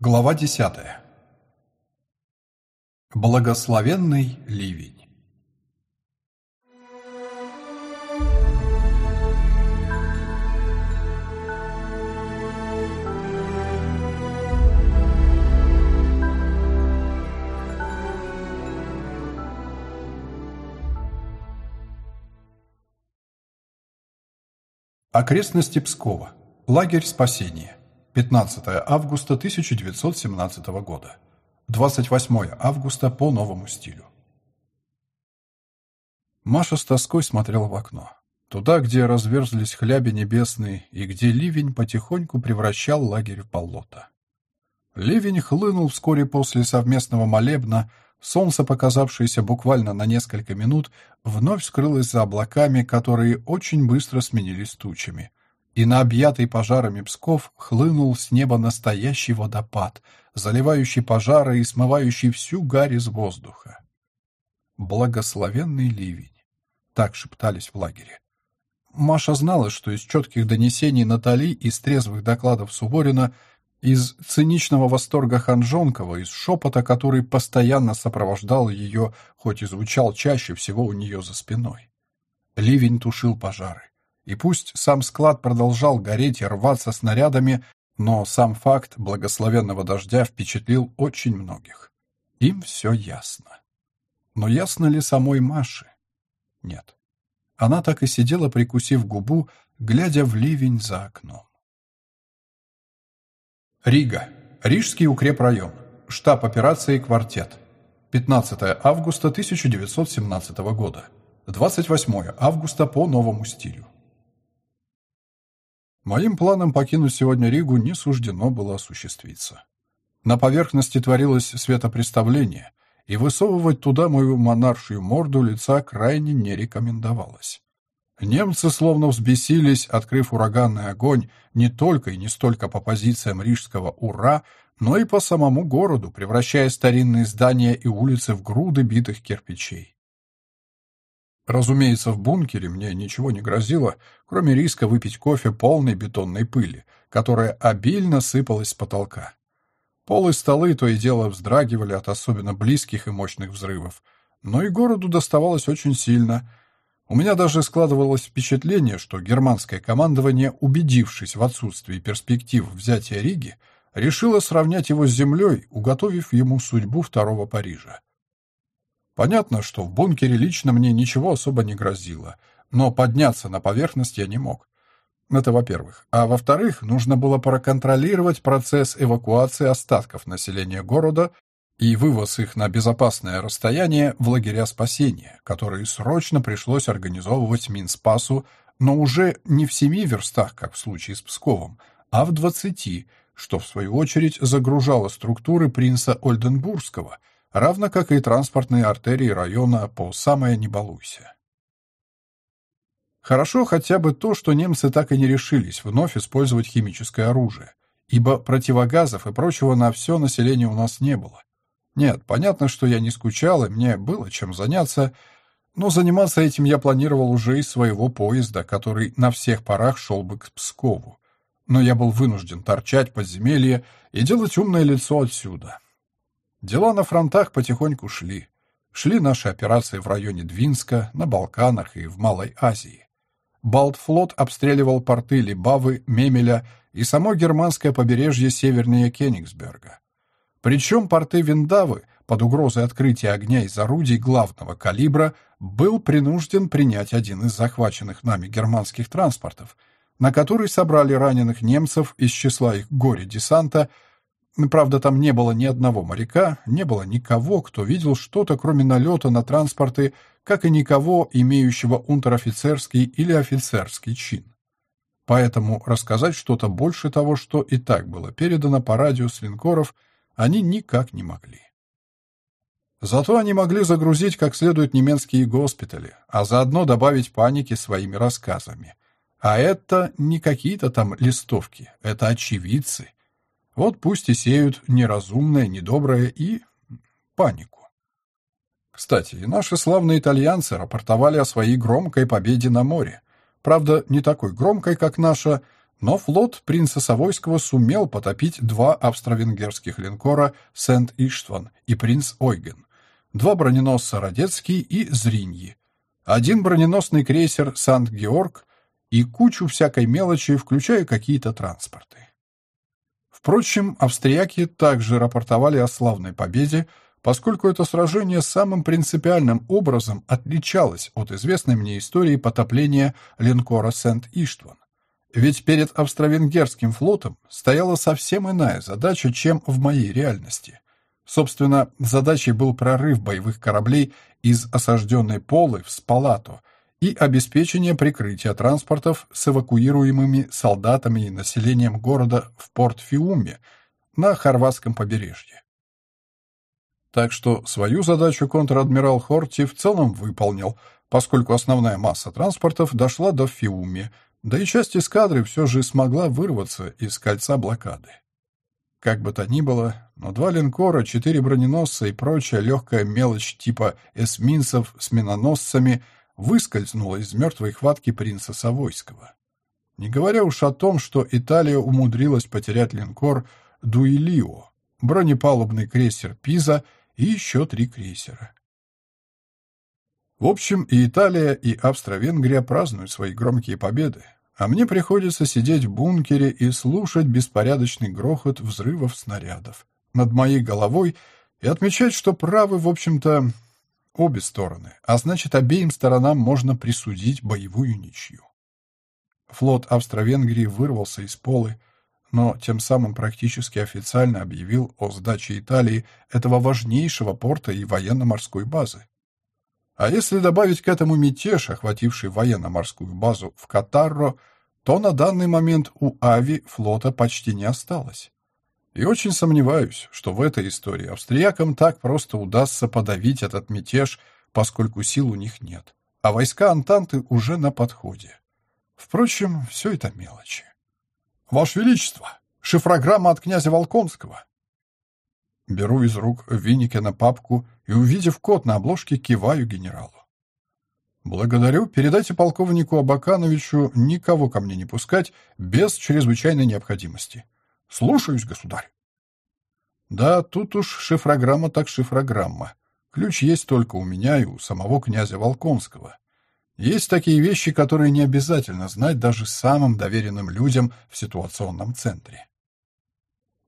Глава 10. Благословенный ливень. Окрестности Пскова. Лагерь спасения. 15 августа 1917 года. 28 августа по новому стилю. Маша с тоской смотрела в окно. Туда, где разверзлись хляби небесные и где ливень потихоньку превращал лагерь в болото. Ливень хлынул вскоре после совместного молебна, солнце, показавшееся буквально на несколько минут, вновь скрылось за облаками, которые очень быстро сменились тучами. И на объятый пожарами Псков хлынул с неба настоящий водопад, заливающий пожары и смывающий всю гарь из воздуха. Благословенный ливень. Так шептались в лагере. Маша знала, что из четких донесений Натали, из трезвых докладов Суворина – из циничного восторга Ханжонкова, из шепота, который постоянно сопровождал ее, хоть и звучал чаще всего у нее за спиной. Ливень тушил пожары. И пусть сам склад продолжал гореть и рваться снарядами, но сам факт благословенного дождя впечатлил очень многих. Им все ясно. Но ясно ли самой Маше? Нет. Она так и сидела, прикусив губу, глядя в ливень за окном. Рига. Рижский укрепрайон. Штаб операции «Квартет». 15 августа 1917 года. 28 августа по новому стилю. Моим планам покинуть сегодня Ригу не суждено было осуществиться. На поверхности творилось светопреставление, и высовывать туда мою монаршую морду лица крайне не рекомендовалось. Немцы словно взбесились, открыв ураганный огонь не только и не столько по позициям рижского «Ура», но и по самому городу, превращая старинные здания и улицы в груды битых кирпичей. Разумеется, в бункере мне ничего не грозило, кроме риска выпить кофе полной бетонной пыли, которая обильно сыпалась с потолка. Пол и столы то и дело вздрагивали от особенно близких и мощных взрывов, но и городу доставалось очень сильно — у меня даже складывалось впечатление, что германское командование, убедившись в отсутствии перспектив взятия Риги, решило сравнять его с землей, уготовив ему судьбу второго Парижа. Понятно, что в бункере лично мне ничего особо не грозило, но подняться на поверхность я не мог. Это во-первых. А во-вторых, нужно было проконтролировать процесс эвакуации остатков населения города и вывоз их на безопасное расстояние в лагеря спасения, которые срочно пришлось организовывать Минспасу, но уже не в семи верстах, как в случае с Псковом, а в двадцати, что в свою очередь загружало структуры принца Ольденбургского, равно как и транспортные артерии района по самое не балуйся. Хорошо хотя бы то, что немцы так и не решились вновь использовать химическое оружие, ибо противогазов и прочего на все население у нас не было. Нет, понятно, что я не скучал, и мне было чем заняться, но заниматься этим я планировал уже из своего поезда, который на всех парах шел бы к Пскову. Но я был вынужден торчать в подземелье и делать умное лицо отсюда. Дела на фронтах потихоньку шли. Шли наши операции в районе Двинска, на Балканах и в Малой Азии. Балтфлот обстреливал порты Либавы, Мемеля и само германское побережье севернее Кенигсберга. Причем порты Виндавы под угрозой открытия огня из орудий главного калибра был принужден принять один из захваченных нами германских транспортов, на который собрали раненых немцев из числа их горе-десанта. Правда, там не было ни одного моряка, не было никого, кто видел что-то, кроме налета на транспорты, как и никого, имеющего унтер-офицерский или офицерский чин. Поэтому рассказать что-то больше того, что и так было передано по радио с линкоров – они никак не могли. Зато они могли загрузить как следует немецкие госпитали, а заодно добавить паники своими рассказами. А это не какие-то там листовки, это очевидцы. Вот пусть и сеют неразумное, недоброе и панику. Кстати, и наши славные итальянцы рапортовали о своей громкой победе на море. Правда, не такой громкой, как наша, но флот принца Савойского сумел потопить два австро-венгерских линкора «Сент-Иштван» и «Принц Ойген», два броненосца «Радецкий» и «Зриньи», один броненосный крейсер «Санкт-Георг» и кучу всякой мелочи, включая какие-то транспорты. Впрочем, австрияки также рапортовали о славной победе, поскольку это сражение самым принципиальным образом отличалось от известной мне истории потопления линкора Сент-Иштван. Ведь перед австро-венгерским флотом стояла совсем иная задача, чем в моей реальности. Собственно, задачей был прорыв боевых кораблей из осажденной Полы в Спалато и обеспечение прикрытия транспортов с эвакуируемыми солдатами и населением города в порт Фиуме на хорватском побережье. Так что свою задачу контр-адмирал Хорти в целом выполнил, поскольку основная масса транспортов дошла до Фиуми, да и часть эскадры все же смогла вырваться из кольца блокады. Как бы то ни было, но два линкора, четыре броненосца и прочая легкая мелочь типа эсминцев с миноносцами выскользнула из мертвой хватки принца Савойского. Не говоря уж о том, что Италия умудрилась потерять линкор «Дуилио», бронепалубный крейсер «Пиза» и еще три крейсера. В общем, и Италия, и Австро-Венгрия празднуют свои громкие победы, а мне приходится сидеть в бункере и слушать беспорядочный грохот взрывов снарядов над моей головой и отмечать, что правы, в общем-то, обе стороны, а значит, обеим сторонам можно присудить боевую ничью. Флот Австро-Венгрии вырвался из Полы, но тем самым практически официально объявил о сдаче Италии этого важнейшего порта и военно-морской базы. А если добавить к этому мятеж, охвативший военно-морскую базу в Катарро, то на данный момент у Ави флота почти не осталось. И очень сомневаюсь, что в этой истории австриякам так просто удастся подавить этот мятеж, поскольку сил у них нет, а войска Антанты уже на подходе. Впрочем, все это мелочи. «Ваше Величество! Шифрограмма от князя Волконского!» Беру из рук Винникена папку и, увидев код на обложке, киваю генералу. «Благодарю. Передайте полковнику Абакановичу никого ко мне не пускать без чрезвычайной необходимости. Слушаюсь, государь». Да, тут уж шифрограмма так шифрограмма. Ключ есть только у меня и у самого князя Волконского. Есть такие вещи, которые не обязательно знать даже самым доверенным людям в ситуационном центре.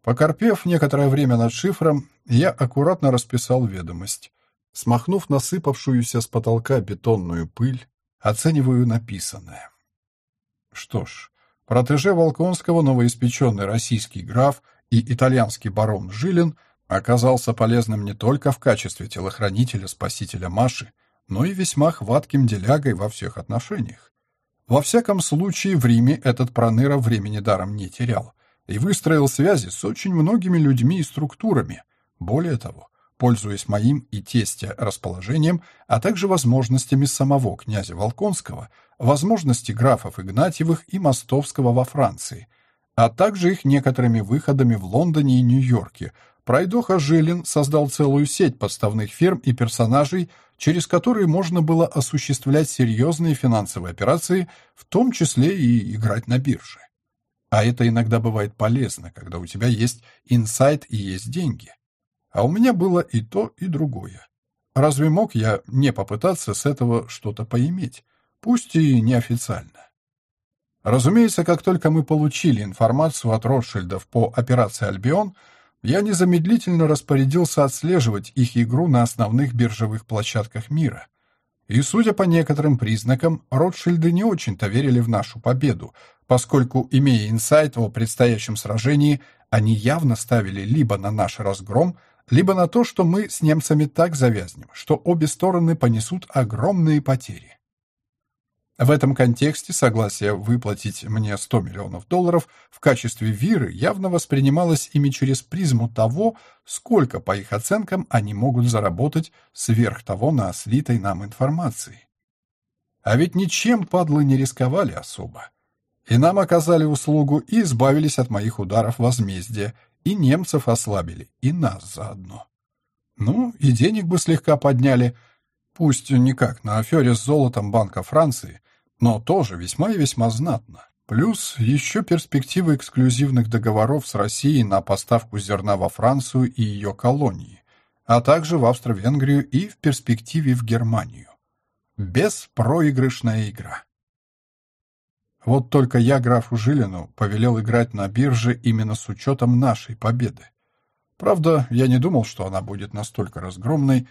Покорпев некоторое время над шифром, я аккуратно расписал ведомость. Смахнув насыпавшуюся с потолка бетонную пыль, оцениваю написанное. Что ж, протеже Волконского, новоиспеченный российский граф и итальянский барон Жилин оказался полезным не только в качестве телохранителя-спасителя Маши, но и весьма хватким делягой во всех отношениях. Во всяком случае, в Риме этот проныра времени даром не терял и выстроил связи с очень многими людьми и структурами. Более того, пользуясь моим и тестя расположением, а также возможностями самого князя Волконского, возможности графов Игнатьевых и Мостовского во Франции, а также их некоторыми выходами в Лондоне и Нью-Йорке, Пройдоха Жилин создал целую сеть подставных фирм и персонажей, через которые можно было осуществлять серьезные финансовые операции, в том числе и играть на бирже. А это иногда бывает полезно, когда у тебя есть инсайт и есть деньги. А у меня было и то, и другое. Разве мог я не попытаться с этого что-то поиметь, пусть и неофициально? Разумеется, как только мы получили информацию от Ротшильдов по операции «Альбион», я незамедлительно распорядился отслеживать их игру на основных биржевых площадках мира. И, судя по некоторым признакам, Ротшильды не очень-то верили в нашу победу, поскольку, имея инсайт о предстоящем сражении, они явно ставили либо на наш разгром, либо на то, что мы с немцами так завязнем, что обе стороны понесут огромные потери. В этом контексте согласие выплатить мне 100 миллионов долларов в качестве виры явно воспринималось ими через призму того, сколько, по их оценкам, они могут заработать сверх того на слитой нам информации. А ведь ничем падлы не рисковали особо. И нам оказали услугу и избавились от моих ударов возмездия, и немцев ослабили, и нас заодно. Ну, и денег бы слегка подняли, пусть не как на афере с золотом Банка Франции, но тоже весьма и весьма знатно. Плюс еще перспективы эксклюзивных договоров с Россией на поставку зерна во Францию и ее колонии, а также в Австро-Венгрию и в перспективе в Германию. Беспроигрышная игра. Вот только я графу Жилину повелел играть на бирже именно с учетом нашей победы. Правда, я не думал, что она будет настолько разгромной.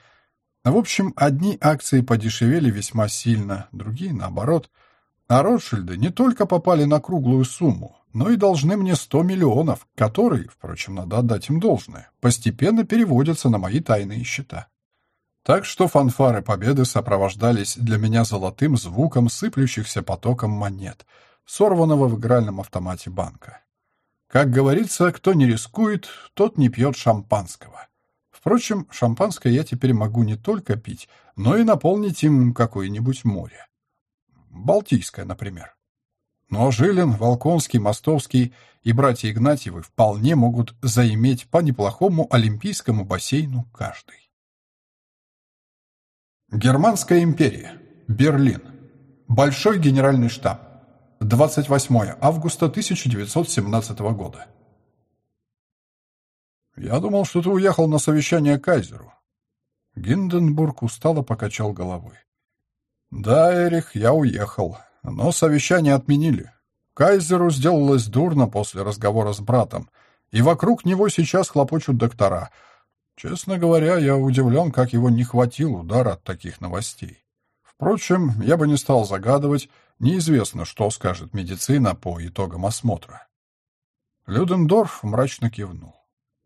В общем, одни акции подешевели весьма сильно, другие наоборот – а Ротшильды не только попали на круглую сумму, но и должны мне 100 миллионов, которые, впрочем, надо отдать им должное, постепенно переводятся на мои тайные счета. Так что фанфары победы сопровождались для меня золотым звуком сыплющихся потоком монет, сорванного в игральном автомате банка. Как говорится, кто не рискует, тот не пьет шампанского. Впрочем, шампанское я теперь могу не только пить, но и наполнить им какое-нибудь море. Балтийская, например. Но Жилин, Волконский, Мостовский и братья Игнатьевы вполне могут заиметь по неплохому олимпийскому бассейну каждый. Германская империя. Берлин. Большой генеральный штаб. 28 августа 1917 года. «Я думал, что ты уехал на совещание к кайзеру». Гинденбург устало покачал головой. «Да, Эрих, я уехал, но совещание отменили. Кайзеру сделалось дурно после разговора с братом, и вокруг него сейчас хлопочут доктора. Честно говоря, я удивлен, как его не хватил удара от таких новостей. Впрочем, я бы не стал загадывать, неизвестно, что скажет медицина по итогам осмотра». Людендорф мрачно кивнул.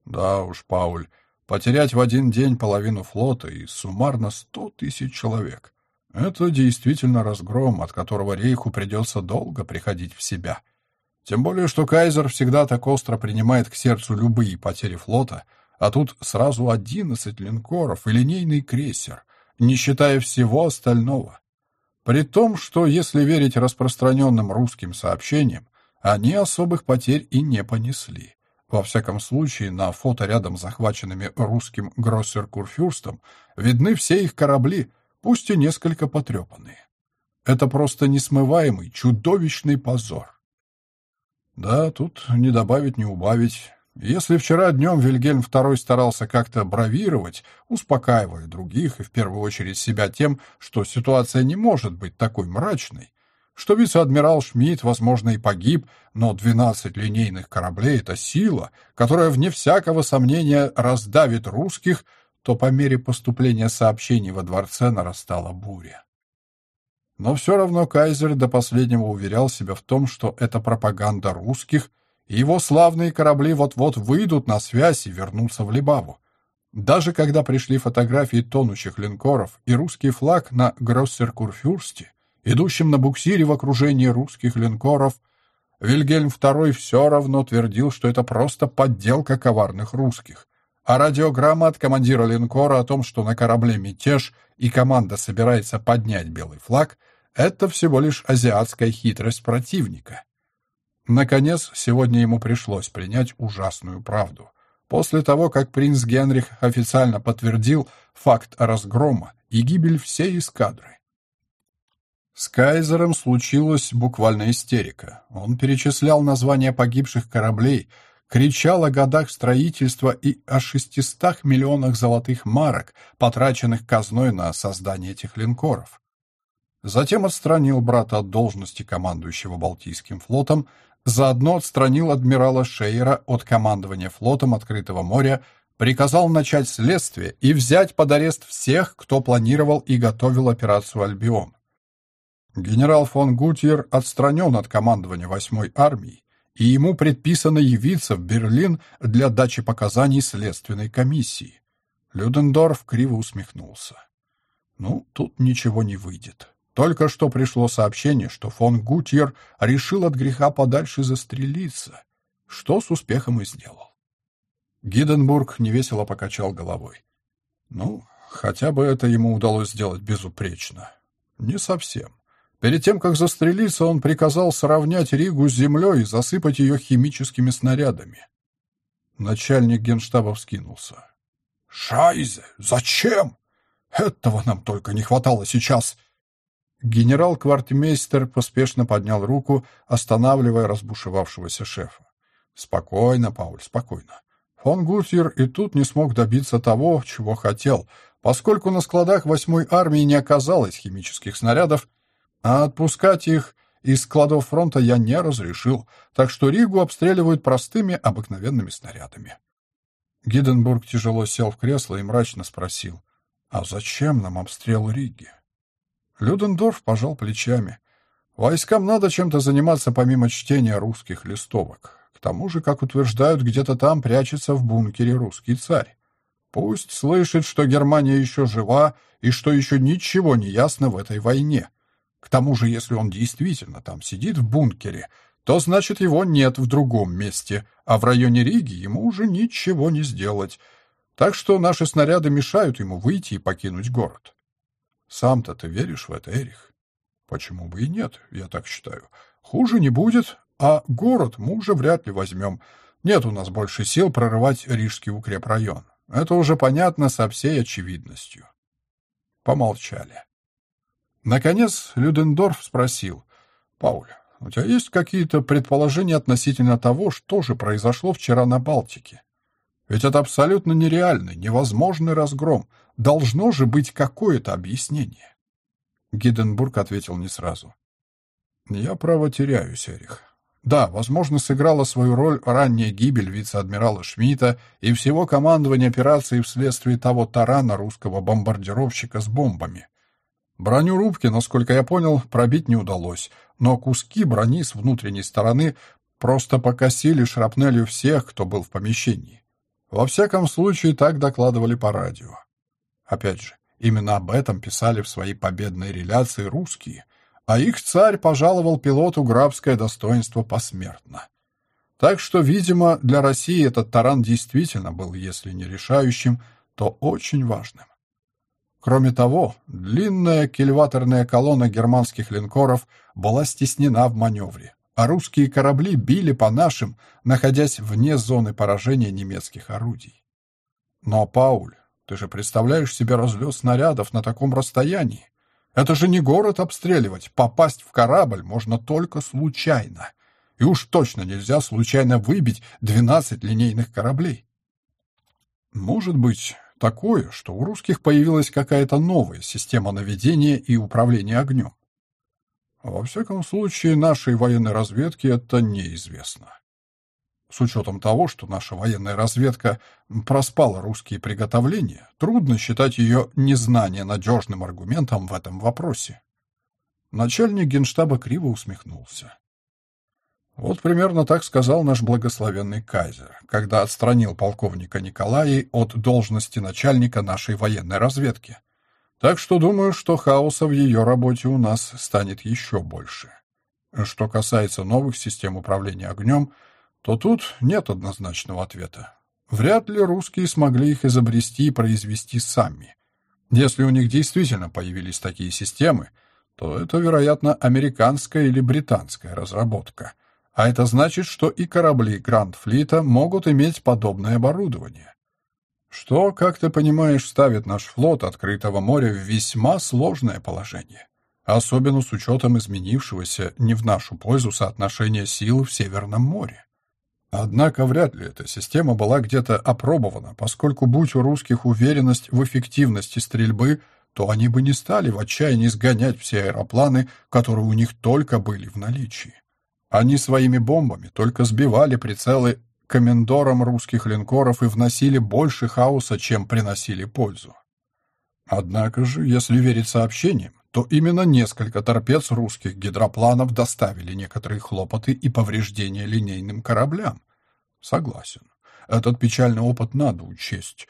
«Да уж, Пауль, потерять в один день половину флота и суммарно сто тысяч человек — это действительно разгром, от которого Рейху придется долго приходить в себя. Тем более, что Кайзер всегда так остро принимает к сердцу любые потери флота, а тут сразу одиннадцать линкоров и линейный крейсер, не считая всего остального. При том, что, если верить распространенным русским сообщениям, они особых потерь и не понесли. Во всяком случае, на фото рядом с захваченными русским Гроссер-Курфюрстом видны все их корабли, пусть и несколько потрепанные. Это просто несмываемый, чудовищный позор. Да, тут не добавить, не убавить. Если вчера днем Вильгельм II старался как-то бравировать, успокаивая других и в первую очередь себя тем, что ситуация не может быть такой мрачной, что вице-адмирал Шмидт, возможно, и погиб, но 12 линейных кораблей — это сила, которая, вне всякого сомнения, раздавит русских — то по мере поступления сообщений во дворце нарастала буря. Но все равно кайзер до последнего уверял себя в том, что это пропаганда русских, его славные корабли вот-вот выйдут на связь и вернутся в Либаву. Даже когда пришли фотографии тонущих линкоров и русский флаг на Гроссеркурфюрсте, идущем на буксире в окружении русских линкоров, Вильгельм II все равно твердил, что это просто подделка коварных русских, а радиограмма от командира линкора о том, что на корабле мятеж и команда собирается поднять белый флаг, это всего лишь азиатская хитрость противника. Наконец, сегодня ему пришлось принять ужасную правду. После того, как принц Генрих официально подтвердил факт разгрома и гибель всей эскадры. С Кайзером случилась буквально истерика. Он перечислял названия погибших кораблей, кричал о годах строительства и о 600 миллионах золотых марок, потраченных казной на создание этих линкоров. Затем отстранил брата от должности командующего Балтийским флотом, заодно отстранил адмирала Шейера от командования флотом открытого моря, приказал начать следствие и взять под арест всех, кто планировал и готовил операцию «Альбион». Генерал фон Гутьер отстранен от командования 8-й армии, и ему предписано явиться в Берлин для дачи показаний следственной комиссии. Людендорф криво усмехнулся. Ну, тут ничего не выйдет. Только что пришло сообщение, что фон Гутьер решил от греха подальше застрелиться, что с успехом и сделал. Гиденбург невесело покачал головой. Ну, хотя бы это ему удалось сделать безупречно. Не совсем. Перед тем, как застрелиться, он приказал сравнять Ригу с землей и засыпать ее химическими снарядами. Начальник генштаба вскинулся. «Шайзе! Зачем? Этого нам только не хватало сейчас!» Генерал-квартмейстер поспешно поднял руку, останавливая разбушевавшегося шефа. «Спокойно, Пауль, спокойно. Фон Гутьер и тут не смог добиться того, чего хотел, поскольку на складах восьмой армии не оказалось химических снарядов, а отпускать их из складов фронта я не разрешил, так что Ригу обстреливают простыми обыкновенными снарядами. Гиденбург тяжело сел в кресло и мрачно спросил, «А зачем нам обстрел Риги?» Людендорф пожал плечами. «Войскам надо чем-то заниматься помимо чтения русских листовок. К тому же, как утверждают, где-то там прячется в бункере русский царь. Пусть слышит, что Германия еще жива и что еще ничего не ясно в этой войне. К тому же, если он действительно там сидит в бункере, то значит его нет в другом месте, а в районе Риги ему уже ничего не сделать. Так что наши снаряды мешают ему выйти и покинуть город. Сам-то ты веришь в это, Эрих? Почему бы и нет, я так считаю. Хуже не будет, а город мы уже вряд ли возьмем. Нет у нас больше сил прорывать Рижский укрепрайон. Это уже понятно со всей очевидностью. Помолчали. Наконец Людендорф спросил. «Пауль, у тебя есть какие-то предположения относительно того, что же произошло вчера на Балтике? Ведь это абсолютно нереальный, невозможный разгром. Должно же быть какое-то объяснение». Гиденбург ответил не сразу. «Я право теряюсь, Эрих. Да, возможно, сыграла свою роль ранняя гибель вице-адмирала Шмидта и всего командования операции вследствие того тарана русского бомбардировщика с бомбами. Броню рубки, насколько я понял, пробить не удалось, но куски брони с внутренней стороны просто покосили шрапнелью всех, кто был в помещении. Во всяком случае, так докладывали по радио. Опять же, именно об этом писали в своей победной реляции русские — а их царь пожаловал пилоту графское достоинство посмертно. Так что, видимо, для России этот таран действительно был, если не решающим, то очень важным. Кроме того, длинная кильваторная колонна германских линкоров была стеснена в маневре, а русские корабли били по нашим, находясь вне зоны поражения немецких орудий. Но, Пауль, ты же представляешь себе разлет снарядов на таком расстоянии? Это же не город обстреливать. Попасть в корабль можно только случайно. И уж точно нельзя случайно выбить 12 линейных кораблей. Может быть такое, что у русских появилась какая-то новая система наведения и управления огнем. Во всяком случае, нашей военной разведке это неизвестно. С учетом того, что наша военная разведка проспала русские приготовления, трудно считать ее незнание надежным аргументом в этом вопросе. Начальник генштаба криво усмехнулся. Вот примерно так сказал наш благословенный кайзер, когда отстранил полковника Николая от должности начальника нашей военной разведки. Так что думаю, что хаоса в ее работе у нас станет еще больше. Что касается новых систем управления огнем — то тут нет однозначного ответа. Вряд ли русские смогли их изобрести и произвести сами. Если у них действительно появились такие системы, то это, вероятно, американская или британская разработка. А это значит, что и корабли Гранд-флита могут иметь подобное оборудование. Что, как ты понимаешь, ставит наш флот открытого моря в весьма сложное положение. Особенно с учетом изменившегося не в нашу пользу соотношения сил в Северном море. Однако вряд ли эта система была где-то опробована, поскольку будь у русских уверенность в эффективности стрельбы, то они бы не стали в отчаянии сгонять все аэропланы, которые у них только были в наличии. Они своими бомбами только сбивали прицелы комендорам русских линкоров и вносили больше хаоса, чем приносили пользу. Однако же, если верить сообщениям, то именно несколько торпед русских гидропланов доставили некоторые хлопоты и повреждения линейным кораблям. Согласен. Этот печальный опыт надо учесть.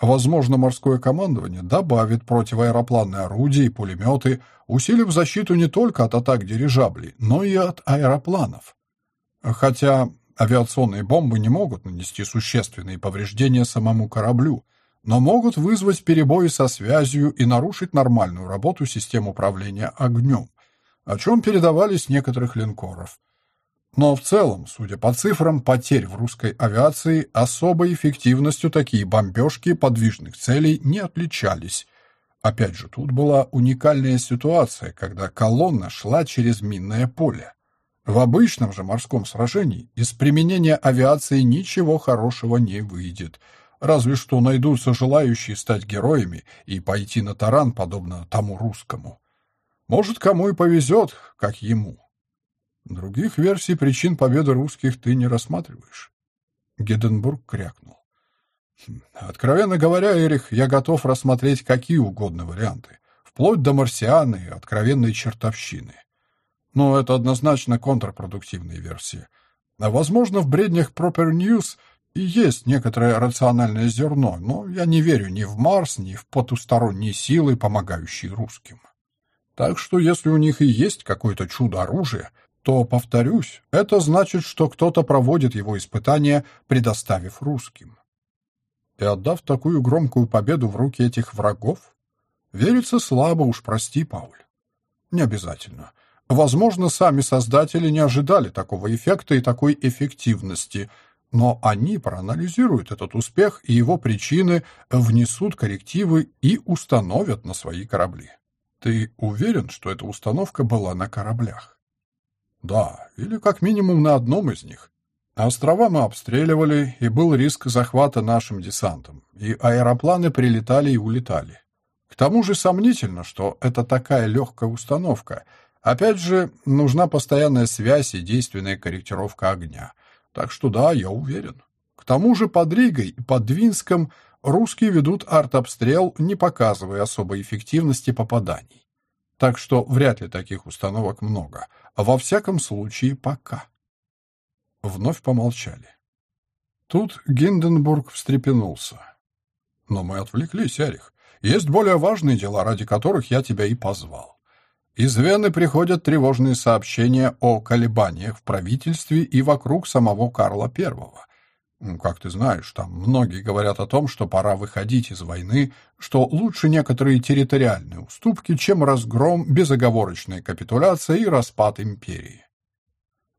Возможно, морское командование добавит противоаэропланные орудия и пулеметы, усилив защиту не только от атак дирижаблей, но и от аэропланов. Хотя авиационные бомбы не могут нанести существенные повреждения самому кораблю, но могут вызвать перебои со связью и нарушить нормальную работу систем управления огнем, о чем передавались некоторых линкоров. Но в целом, судя по цифрам потерь в русской авиации, особой эффективностью такие бомбежки подвижных целей не отличались. Опять же, тут была уникальная ситуация, когда колонна шла через минное поле. В обычном же морском сражении из применения авиации ничего хорошего не выйдет, разве что найдутся желающие стать героями и пойти на таран, подобно тому русскому. Может, кому и повезет, как ему. Других версий причин победы русских ты не рассматриваешь. Геденбург крякнул. Хм, откровенно говоря, Эрих, я готов рассмотреть какие угодно варианты, вплоть до марсианы и откровенной чертовщины. Но это однозначно контрпродуктивные версии. А возможно, в бреднях Proper News и есть некоторое рациональное зерно, но я не верю ни в Марс, ни в потусторонние силы, помогающие русским. Так что если у них и есть какое-то чудо-оружие, то, повторюсь, это значит, что кто-то проводит его испытания, предоставив русским. И отдав такую громкую победу в руки этих врагов? Верится слабо, уж прости, Пауль. Не обязательно. Возможно, сами создатели не ожидали такого эффекта и такой эффективности, но они проанализируют этот успех и его причины, внесут коррективы и установят на свои корабли. Ты уверен, что эта установка была на кораблях? Да, или как минимум на одном из них. Острова мы обстреливали, и был риск захвата нашим десантом, и аэропланы прилетали и улетали. К тому же сомнительно, что это такая легкая установка — Опять же, нужна постоянная связь и действенная корректировка огня. Так что да, я уверен. К тому же под Ригой и под Двинском русские ведут артобстрел, не показывая особой эффективности попаданий. Так что вряд ли таких установок много. А во всяком случае, пока. Вновь помолчали. Тут Гинденбург встрепенулся. Но мы отвлеклись, Эрих. Есть более важные дела, ради которых я тебя и позвал. Из Вены приходят тревожные сообщения о колебаниях в правительстве и вокруг самого Карла I. Как ты знаешь, там многие говорят о том, что пора выходить из войны, что лучше некоторые территориальные уступки, чем разгром, безоговорочная капитуляция и распад империи.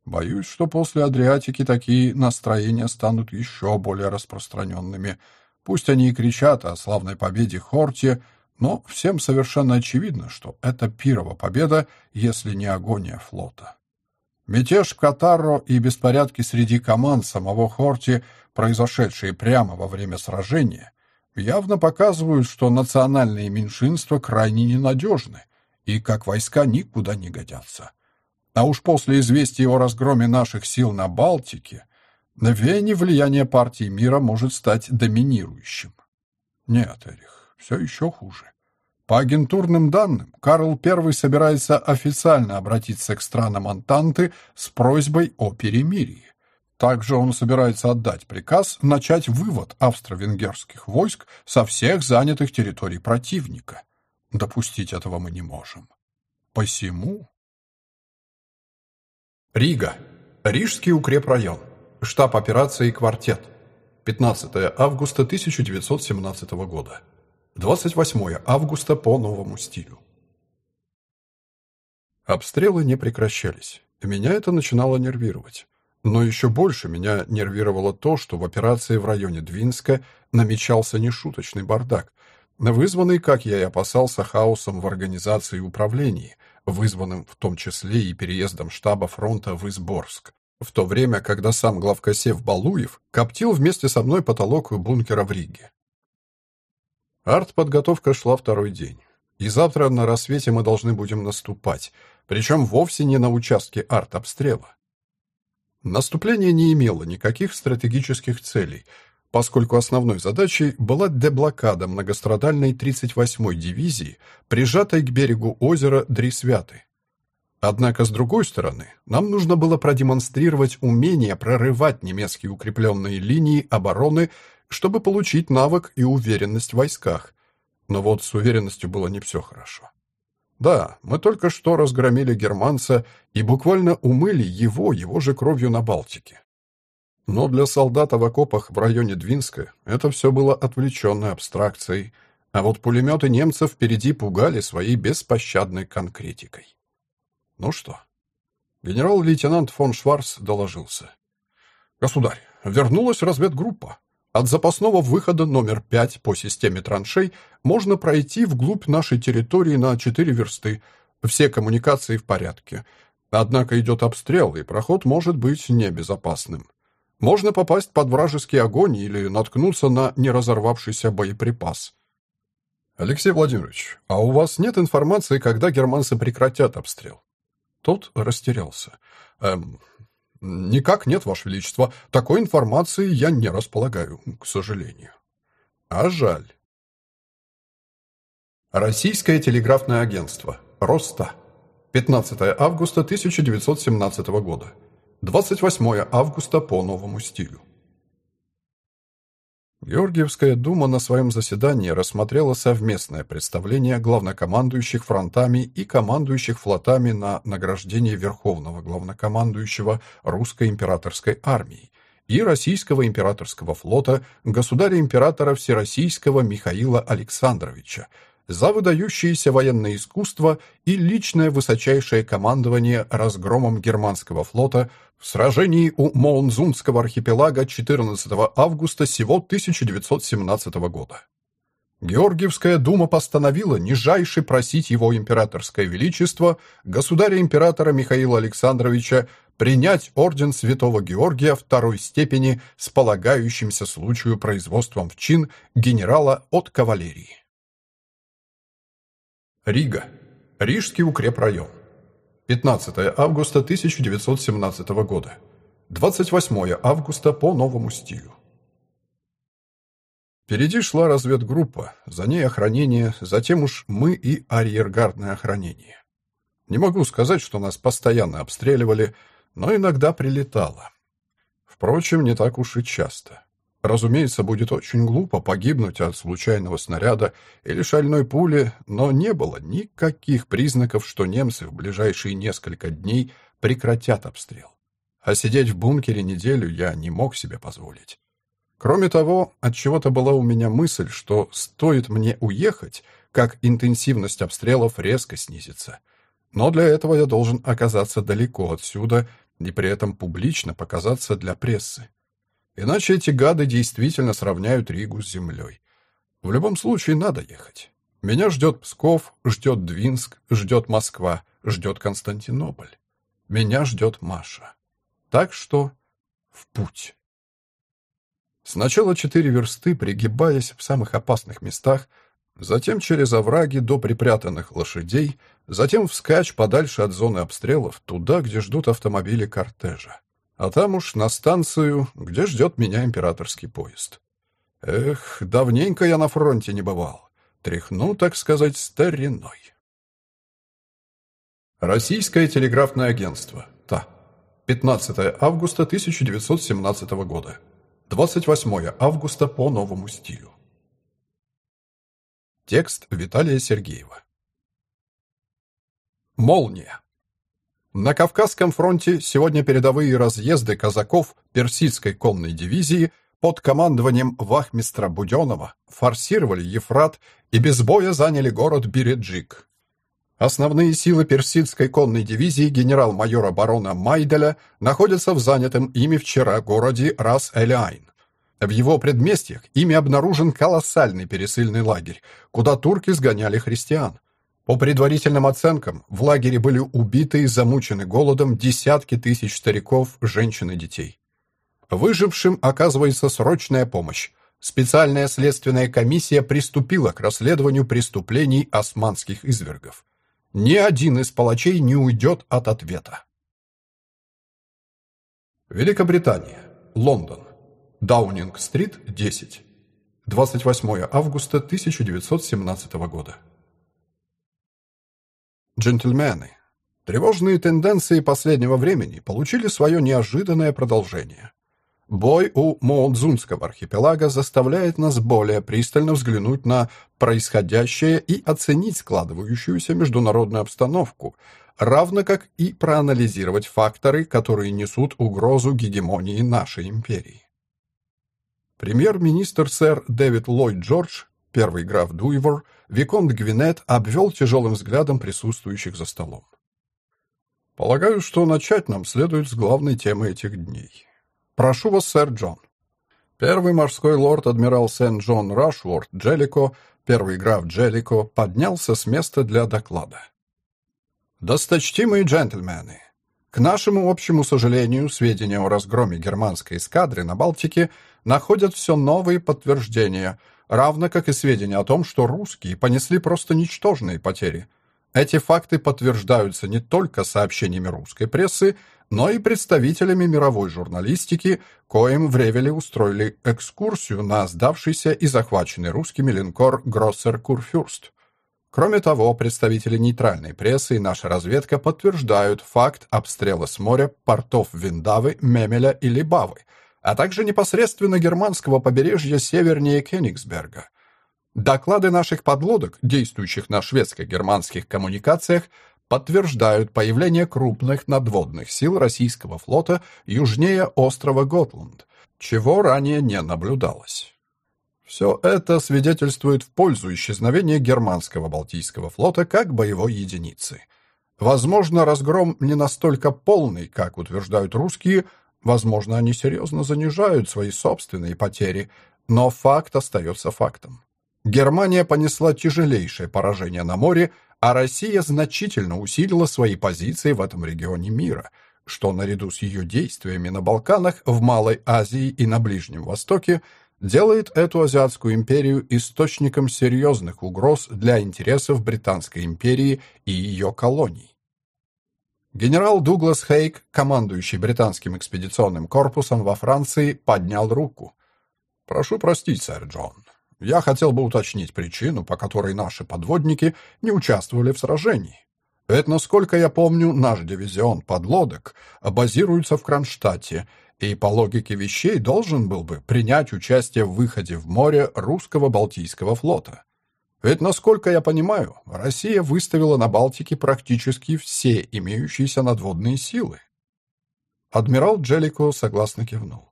Боюсь, что после Адриатики такие настроения станут еще более распространенными. Пусть они и кричат о славной победе Хорте, но всем совершенно очевидно, что это пирова победа, если не агония флота. Мятеж в Катарро и беспорядки среди команд самого Хорти, произошедшие прямо во время сражения, явно показывают, что национальные меньшинства крайне ненадежны и как войска никуда не годятся. А уж после известия о разгроме наших сил на Балтике, на Вене влияние партии мира может стать доминирующим. Нет, Эрих, все еще хуже. По агентурным данным, Карл I собирается официально обратиться к странам Антанты с просьбой о перемирии. Также он собирается отдать приказ начать вывод австро-венгерских войск со всех занятых территорий противника. Допустить этого мы не можем. Посему... Рига. Рижский укрепрайон. Штаб операции «Квартет». 15 августа 1917 года. 28 августа по новому стилю. Обстрелы не прекращались. Меня это начинало нервировать. Но еще больше меня нервировало то, что в операции в районе Двинска намечался нешуточный бардак, вызванный, как я и опасался, хаосом в организации и управлении, вызванным в том числе и переездом штаба фронта в Изборск, в то время, когда сам главкосев Балуев коптил вместе со мной потолок бункера в Риге. Артподготовка шла второй день. И завтра на рассвете мы должны будем наступать, причем вовсе не на участке артобстрела. Наступление не имело никаких стратегических целей, поскольку основной задачей была деблокада многострадальной 38-й дивизии, прижатой к берегу озера Дрисвяты. Однако, с другой стороны, нам нужно было продемонстрировать умение прорывать немецкие укрепленные линии обороны чтобы получить навык и уверенность в войсках. Но вот с уверенностью было не все хорошо. Да, мы только что разгромили германца и буквально умыли его, его же кровью на Балтике. Но для солдата в окопах в районе Двинска это все было отвлеченной абстракцией, а вот пулеметы немцев впереди пугали своей беспощадной конкретикой. Ну что? Генерал-лейтенант фон Шварц доложился. «Государь, вернулась разведгруппа. От запасного выхода номер 5 по системе траншей можно пройти вглубь нашей территории на 4 версты. Все коммуникации в порядке. Однако идет обстрел, и проход может быть небезопасным. Можно попасть под вражеский огонь или наткнуться на неразорвавшийся боеприпас. Алексей Владимирович, а у вас нет информации, когда германцы прекратят обстрел? Тот растерялся. Эм, «Никак нет, Ваше Величество. Такой информации я не располагаю, к сожалению». «А жаль». Российское телеграфное агентство. Роста. 15 августа 1917 года. 28 августа по новому стилю. Георгиевская дума на своем заседании рассмотрела совместное представление главнокомандующих фронтами и командующих флотами на награждение Верховного главнокомандующего Русской императорской армии и Российского императорского флота государя-императора Всероссийского Михаила Александровича за выдающееся военное искусство и личное высочайшее командование разгромом германского флота в сражении у Моунзунского архипелага 14 августа сего 1917 года. Георгиевская дума постановила нижайше просить его императорское величество, государя-императора Михаила Александровича, принять орден Святого Георгия второй степени с полагающимся случаю производством в чин генерала от кавалерии. Рига. Рижский укрепрайон. 15 августа 1917 года. 28 августа по новому стилю. Впереди шла разведгруппа, за ней охранение, затем уж мы и арьергардное охранение. Не могу сказать, что нас постоянно обстреливали, но иногда прилетало. Впрочем, не так уж и часто. Разумеется, будет очень глупо погибнуть от случайного снаряда или шальной пули, но не было никаких признаков, что немцы в ближайшие несколько дней прекратят обстрел. А сидеть в бункере неделю я не мог себе позволить. Кроме того, от чего то была у меня мысль, что стоит мне уехать, как интенсивность обстрелов резко снизится. Но для этого я должен оказаться далеко отсюда и при этом публично показаться для прессы. Иначе эти гады действительно сравняют Ригу с землей. В любом случае надо ехать. Меня ждет Псков, ждет Двинск, ждет Москва, ждет Константинополь. Меня ждет Маша. Так что в путь. Сначала четыре версты, пригибаясь в самых опасных местах, затем через овраги до припрятанных лошадей, затем вскачь подальше от зоны обстрелов, туда, где ждут автомобили кортежа а там уж на станцию, где ждет меня императорский поезд. Эх, давненько я на фронте не бывал. Тряхну, так сказать, стариной. Российское телеграфное агентство. ТА. 15 августа 1917 года. 28 августа по новому стилю. Текст Виталия Сергеева. Молния. На Кавказском фронте сегодня передовые разъезды казаков Персидской конной дивизии под командованием вахмистра Буденова форсировали Ефрат и без боя заняли город Биреджик. Основные силы Персидской конной дивизии генерал-майора барона Майделя находятся в занятом ими вчера городе Рас-эль-Айн. В его предместьях ими обнаружен колоссальный пересыльный лагерь, куда турки сгоняли христиан. По предварительным оценкам, в лагере были убиты и замучены голодом десятки тысяч стариков, женщин и детей. Выжившим оказывается срочная помощь. Специальная следственная комиссия приступила к расследованию преступлений османских извергов. Ни один из палачей не уйдет от ответа. Великобритания. Лондон. Даунинг-стрит, 10. 28 августа 1917 года. Джентльмены, тревожные тенденции последнего времени получили свое неожиданное продолжение. Бой у Моодзунского архипелага заставляет нас более пристально взглянуть на происходящее и оценить складывающуюся международную обстановку, равно как и проанализировать факторы, которые несут угрозу гегемонии нашей империи. Премьер-министр сэр Дэвид Ллойд Джордж Первый граф Дуйвор, Виконт Гвинет, обвел тяжелым взглядом присутствующих за столом. «Полагаю, что начать нам следует с главной темы этих дней. Прошу вас, сэр Джон». Первый морской лорд-адмирал Сент-Джон Рашворд Джеллико, первый граф Джеллико, поднялся с места для доклада. «Досточтимые джентльмены, к нашему общему сожалению, сведения о разгроме германской эскадры на Балтике находят все новые подтверждения, равно как и сведения о том, что русские понесли просто ничтожные потери. Эти факты подтверждаются не только сообщениями русской прессы, но и представителями мировой журналистики, коим в Ревеле устроили экскурсию на сдавшийся и захваченный русскими линкор «Гроссер Курфюрст». Кроме того, представители нейтральной прессы и наша разведка подтверждают факт обстрела с моря портов Виндавы, Мемеля и Либавы, а также непосредственно германского побережья севернее Кенигсберга. Доклады наших подлодок, действующих на шведско-германских коммуникациях, подтверждают появление крупных надводных сил российского флота южнее острова Готланд, чего ранее не наблюдалось. Все это свидетельствует в пользу исчезновения германского Балтийского флота как боевой единицы. Возможно, разгром не настолько полный, как утверждают русские, возможно, они серьезно занижают свои собственные потери, но факт остается фактом. Германия понесла тяжелейшее поражение на море, а Россия значительно усилила свои позиции в этом регионе мира, что наряду с ее действиями на Балканах, в Малой Азии и на Ближнем Востоке делает эту азиатскую империю источником серьезных угроз для интересов Британской империи и ее колоний. Генерал Дуглас Хейк, командующий британским экспедиционным корпусом во Франции, поднял руку. «Прошу простить, сэр Джон. Я хотел бы уточнить причину, по которой наши подводники не участвовали в сражении. Ведь, насколько я помню, наш дивизион подлодок базируется в Кронштадте и, по логике вещей, должен был бы принять участие в выходе в море русского Балтийского флота. Ведь, насколько я понимаю, Россия выставила на Балтике практически все имеющиеся надводные силы. Адмирал Джеллико согласно кивнул.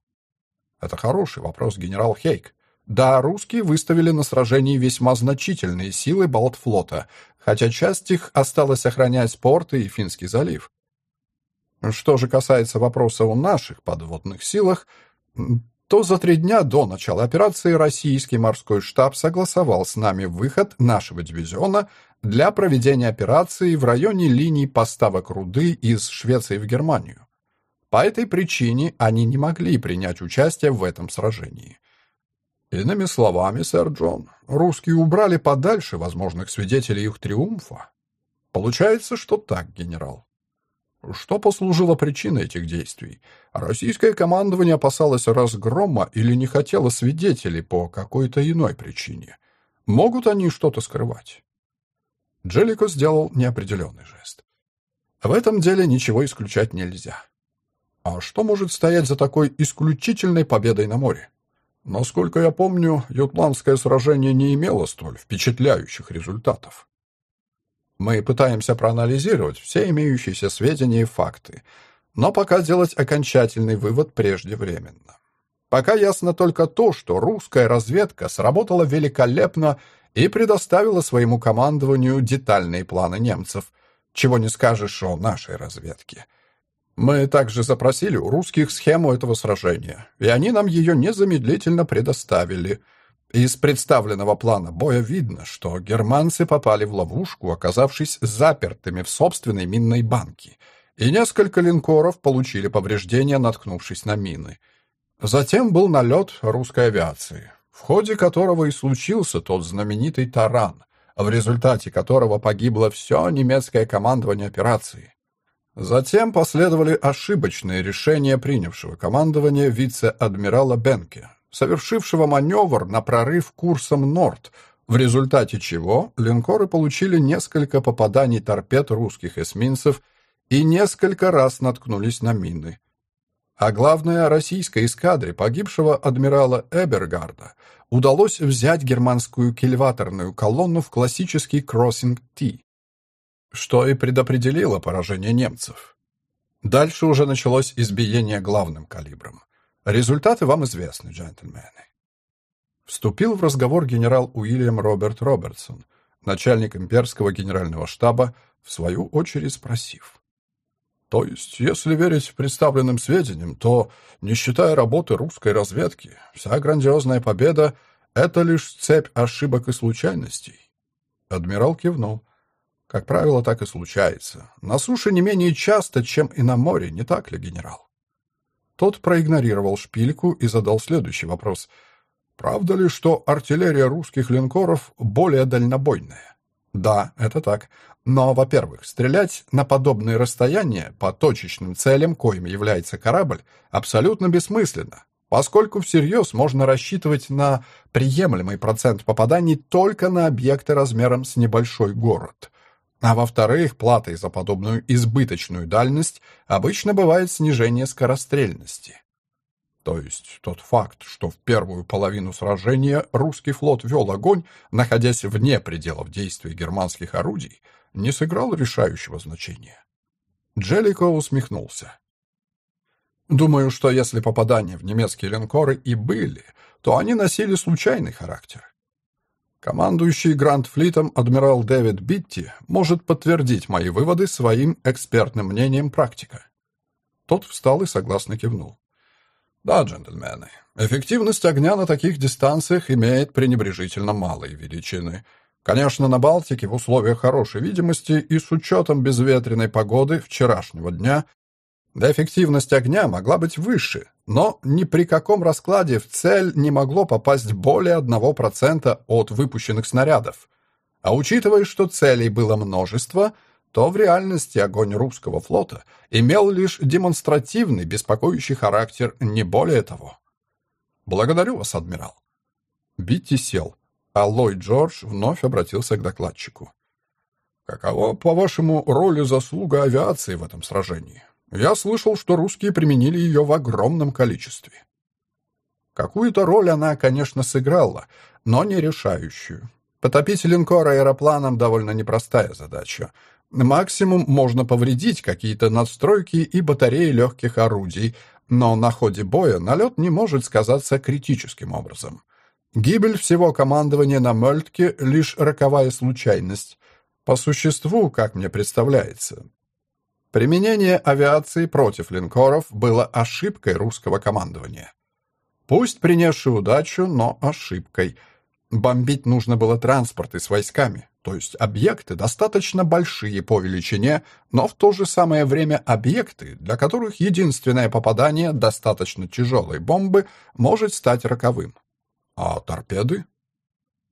Это хороший вопрос, генерал Хейк. Да, русские выставили на сражении весьма значительные силы Балтфлота, хотя часть их осталась охранять порты и Финский залив. Что же касается вопроса о наших подводных силах, то за три дня до начала операции российский морской штаб согласовал с нами выход нашего дивизиона для проведения операции в районе линий поставок руды из Швеции в Германию. По этой причине они не могли принять участие в этом сражении. Иными словами, сэр Джон, русские убрали подальше возможных свидетелей их триумфа. Получается, что так, генерал. Что послужило причиной этих действий? Российское командование опасалось разгрома или не хотело свидетелей по какой-то иной причине. Могут они что-то скрывать? Джеллико сделал неопределенный жест. В этом деле ничего исключать нельзя. А что может стоять за такой исключительной победой на море? Насколько я помню, ютландское сражение не имело столь впечатляющих результатов. Мы пытаемся проанализировать все имеющиеся сведения и факты, но пока делать окончательный вывод преждевременно. Пока ясно только то, что русская разведка сработала великолепно и предоставила своему командованию детальные планы немцев, чего не скажешь о нашей разведке – мы также запросили у русских схему этого сражения, и они нам ее незамедлительно предоставили. Из представленного плана боя видно, что германцы попали в ловушку, оказавшись запертыми в собственной минной банке, и несколько линкоров получили повреждения, наткнувшись на мины. Затем был налет русской авиации, в ходе которого и случился тот знаменитый таран, в результате которого погибло все немецкое командование операции. Затем последовали ошибочные решения принявшего командование вице-адмирала Бенке, совершившего маневр на прорыв курсом Норд, в результате чего линкоры получили несколько попаданий торпед русских эсминцев и несколько раз наткнулись на мины. А главное, российской эскадре погибшего адмирала Эбергарда удалось взять германскую кильваторную колонну в классический кроссинг-Т, что и предопределило поражение немцев. Дальше уже началось избиение главным калибром. Результаты вам известны, джентльмены. Вступил в разговор генерал Уильям Роберт Робертсон, начальник имперского генерального штаба, в свою очередь спросив. То есть, если верить представленным сведениям, то, не считая работы русской разведки, вся грандиозная победа — это лишь цепь ошибок и случайностей. Адмирал кивнул. Как правило, так и случается. На суше не менее часто, чем и на море, не так ли, генерал? Тот проигнорировал шпильку и задал следующий вопрос. Правда ли, что артиллерия русских линкоров более дальнобойная? Да, это так. Но, во-первых, стрелять на подобные расстояния по точечным целям, коим является корабль, абсолютно бессмысленно, поскольку всерьез можно рассчитывать на приемлемый процент попаданий только на объекты размером с небольшой город. А во-вторых, платой за подобную избыточную дальность обычно бывает снижение скорострельности. То есть тот факт, что в первую половину сражения русский флот вел огонь, находясь вне пределов действия германских орудий, не сыграл решающего значения. Джеллико усмехнулся. Думаю, что если попадания в немецкие линкоры и были, то они носили случайный характер. Командующий Гранд-флитом адмирал Дэвид Битти может подтвердить мои выводы своим экспертным мнением практика. Тот встал и согласно кивнул. Да, джентльмены, эффективность огня на таких дистанциях имеет пренебрежительно малые величины. Конечно, на Балтике в условиях хорошей видимости и с учетом безветренной погоды вчерашнего дня да эффективность огня могла быть выше, но ни при каком раскладе в цель не могло попасть более 1% от выпущенных снарядов. А учитывая, что целей было множество – то в реальности огонь русского флота имел лишь демонстративный, беспокоящий характер, не более того. «Благодарю вас, адмирал». Битти сел, а Ллойд Джордж вновь обратился к докладчику. «Какова, по-вашему, роль заслуга авиации в этом сражении? Я слышал, что русские применили ее в огромном количестве». Какую-то роль она, конечно, сыграла, но не решающую. Потопить линкор аэропланом довольно непростая задача. Максимум можно повредить какие-то надстройки и батареи легких орудий, но на ходе боя налет не может сказаться критическим образом. Гибель всего командования на Мельтке — лишь роковая случайность. По существу, как мне представляется. Применение авиации против линкоров было ошибкой русского командования. Пусть принесшей удачу, но ошибкой. Бомбить нужно было транспорты с войсками то есть объекты достаточно большие по величине, но в то же самое время объекты, для которых единственное попадание достаточно тяжелой бомбы может стать роковым. А торпеды?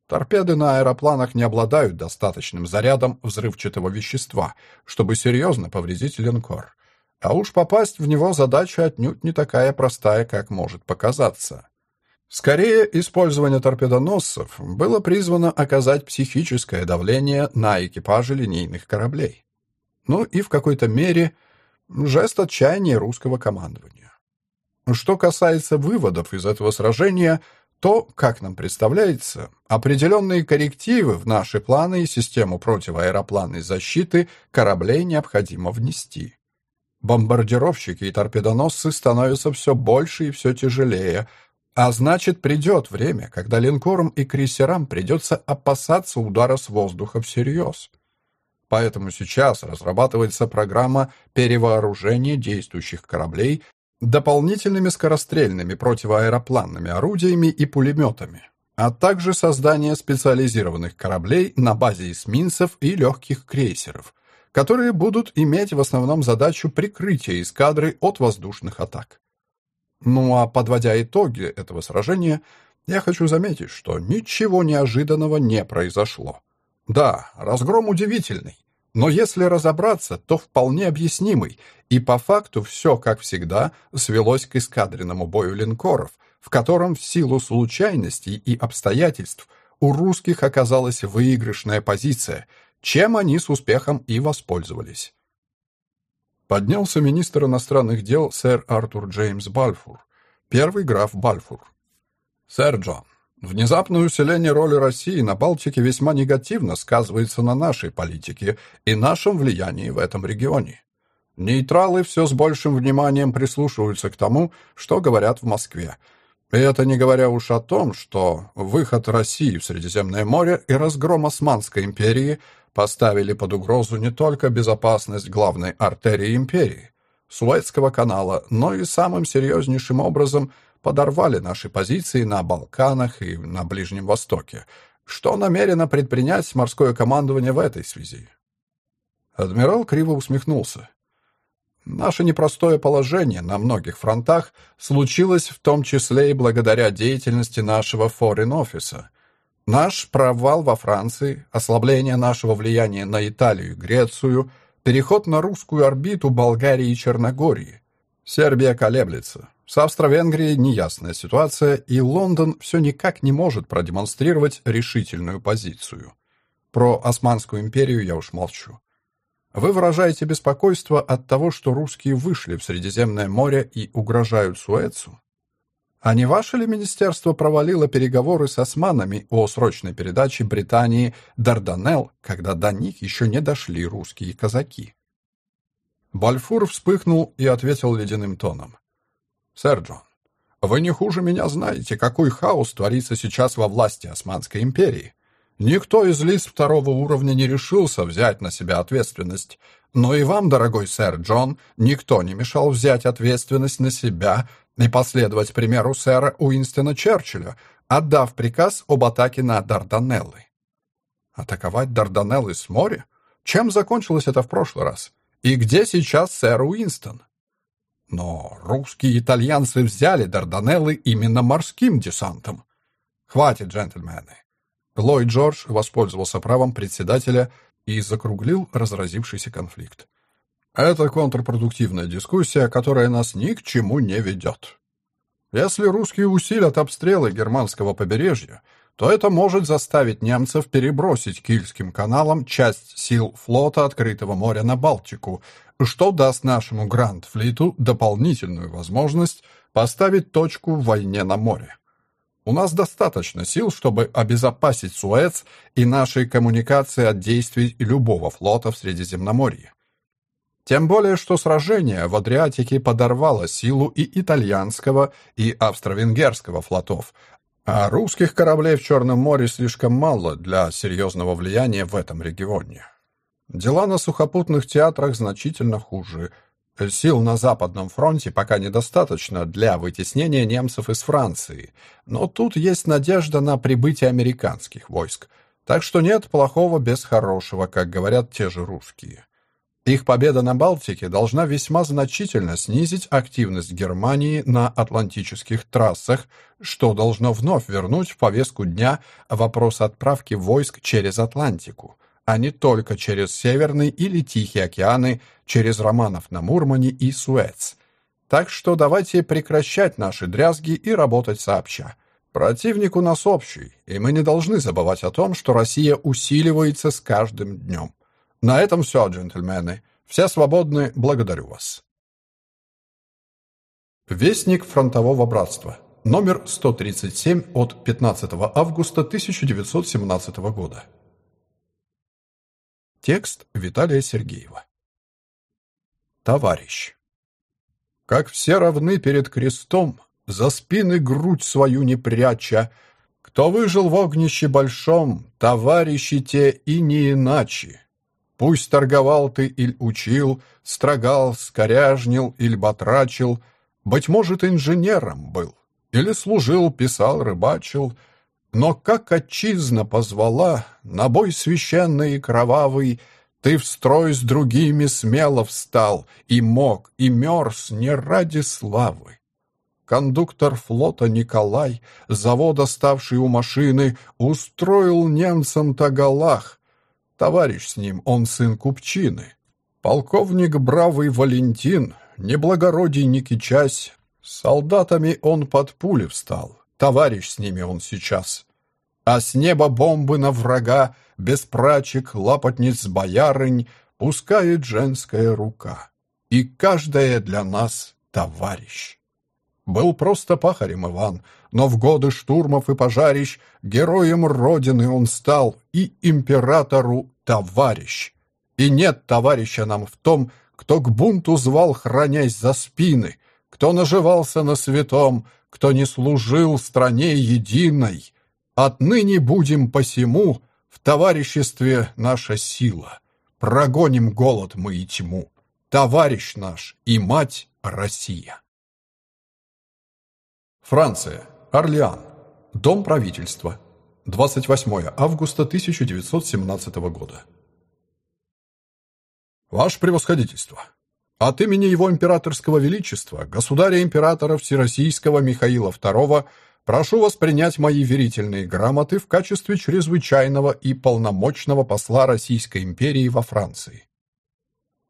Торпеды на аэропланах не обладают достаточным зарядом взрывчатого вещества, чтобы серьезно повредить линкор. А уж попасть в него задача отнюдь не такая простая, как может показаться. Скорее, использование торпедоносцев было призвано оказать психическое давление на экипажи линейных кораблей. Ну и в какой-то мере жест отчаяния русского командования. Что касается выводов из этого сражения, то, как нам представляется, определенные коррективы в наши планы и систему противоаэропланной защиты кораблей необходимо внести. Бомбардировщики и торпедоносцы становятся все больше и все тяжелее – а значит, придет время, когда линкорам и крейсерам придется опасаться удара с воздуха всерьез. Поэтому сейчас разрабатывается программа перевооружения действующих кораблей дополнительными скорострельными противоаэропланными орудиями и пулеметами, а также создание специализированных кораблей на базе эсминцев и легких крейсеров, которые будут иметь в основном задачу прикрытия эскадры от воздушных атак. Ну а подводя итоги этого сражения, я хочу заметить, что ничего неожиданного не произошло. Да, разгром удивительный, но если разобраться, то вполне объяснимый, и по факту все, как всегда, свелось к эскадренному бою линкоров, в котором в силу случайностей и обстоятельств у русских оказалась выигрышная позиция, чем они с успехом и воспользовались поднялся министр иностранных дел сэр Артур Джеймс Бальфур, первый граф Бальфур. «Сэр Джон, внезапное усиление роли России на Балтике весьма негативно сказывается на нашей политике и нашем влиянии в этом регионе. Нейтралы все с большим вниманием прислушиваются к тому, что говорят в Москве. И это не говоря уж о том, что выход России в Средиземное море и разгром Османской империи поставили под угрозу не только безопасность главной артерии империи, Суэцкого канала, но и самым серьезнейшим образом подорвали наши позиции на Балканах и на Ближнем Востоке. Что намерено предпринять морское командование в этой связи? Адмирал криво усмехнулся. Наше непростое положение на многих фронтах случилось в том числе и благодаря деятельности нашего форин-офиса. Наш провал во Франции, ослабление нашего влияния на Италию и Грецию, переход на русскую орбиту Болгарии и Черногории. Сербия колеблется. С Австро-Венгрией неясная ситуация, и Лондон все никак не может продемонстрировать решительную позицию. Про Османскую империю я уж молчу. Вы выражаете беспокойство от того, что русские вышли в Средиземное море и угрожают Суэцу? А не ваше ли министерство провалило переговоры с османами о срочной передаче Британии Дарданелл, когда до них еще не дошли русские казаки? Бальфур вспыхнул и ответил ледяным тоном. «Сэр Джон, вы не хуже меня знаете, какой хаос творится сейчас во власти Османской империи. Никто из лиц второго уровня не решился взять на себя ответственность. Но и вам, дорогой сэр Джон, никто не мешал взять ответственность на себя и последовать примеру сэра Уинстона Черчилля, отдав приказ об атаке на Дарданеллы. Атаковать Дарданеллы с моря? Чем закончилось это в прошлый раз? И где сейчас сэр Уинстон? Но русские и итальянцы взяли Дарданеллы именно морским десантом. Хватит, джентльмены. Ллойд Джордж воспользовался правом председателя и закруглил разразившийся конфликт. Это контрпродуктивная дискуссия, которая нас ни к чему не ведет. Если русские усилят обстрелы германского побережья, то это может заставить немцев перебросить Кильским каналом часть сил флота открытого моря на Балтику, что даст нашему Гранд-флиту дополнительную возможность поставить точку в войне на море. У нас достаточно сил, чтобы обезопасить Суэц и наши коммуникации от действий любого флота в Средиземноморье. Тем более, что сражение в Адриатике подорвало силу и итальянского, и австро-венгерского флотов, а русских кораблей в Черном море слишком мало для серьезного влияния в этом регионе. Дела на сухопутных театрах значительно хуже – Сил на Западном фронте пока недостаточно для вытеснения немцев из Франции, но тут есть надежда на прибытие американских войск. Так что нет плохого без хорошего, как говорят те же русские. Их победа на Балтике должна весьма значительно снизить активность Германии на атлантических трассах, что должно вновь вернуть в повестку дня вопрос отправки войск через Атлантику а не только через Северный или Тихий океаны, через Романов на Мурмане и Суэц. Так что давайте прекращать наши дрязги и работать сообща. Противник у нас общий, и мы не должны забывать о том, что Россия усиливается с каждым днем. На этом все, джентльмены. Все свободны, благодарю вас. Вестник фронтового братства. Номер 137 от 15 августа 1917 года. Текст Виталия Сергеева. Товарищ. Как все равны перед крестом, за спины грудь свою не пряча, кто выжил в огнище большом, товарищи те и не иначе. Пусть торговал ты или учил, строгал, скоряжнил или батрачил, быть может, инженером был, или служил, писал, рыбачил — но как отчизна позвала, на бой священный и кровавый, Ты в строй с другими смело встал, И мог, и мерз не ради славы. Кондуктор флота Николай, завода, ставший у машины, Устроил немцам Тагалах. Товарищ с ним, он сын купчины. Полковник бравый Валентин, Неблагородий не кичась, Солдатами он под пули встал, товарищ с ними он сейчас. А с неба бомбы на врага, без прачек, лапотниц боярынь, пускает женская рука. И каждая для нас товарищ. Был просто пахарем Иван, но в годы штурмов и пожарищ героем Родины он стал и императору товарищ. И нет товарища нам в том, кто к бунту звал, хранясь за спины, кто наживался на святом, кто не служил стране единой. Отныне будем посему, в товариществе наша сила. Прогоним голод мы и тьму. Товарищ наш и мать Россия. Франция. Орлеан. Дом правительства. 28 августа 1917 года. Ваше превосходительство, от имени Его Императорского Величества, Государя-Императора Всероссийского Михаила II, прошу вас принять мои верительные грамоты в качестве чрезвычайного и полномочного посла Российской империи во Франции.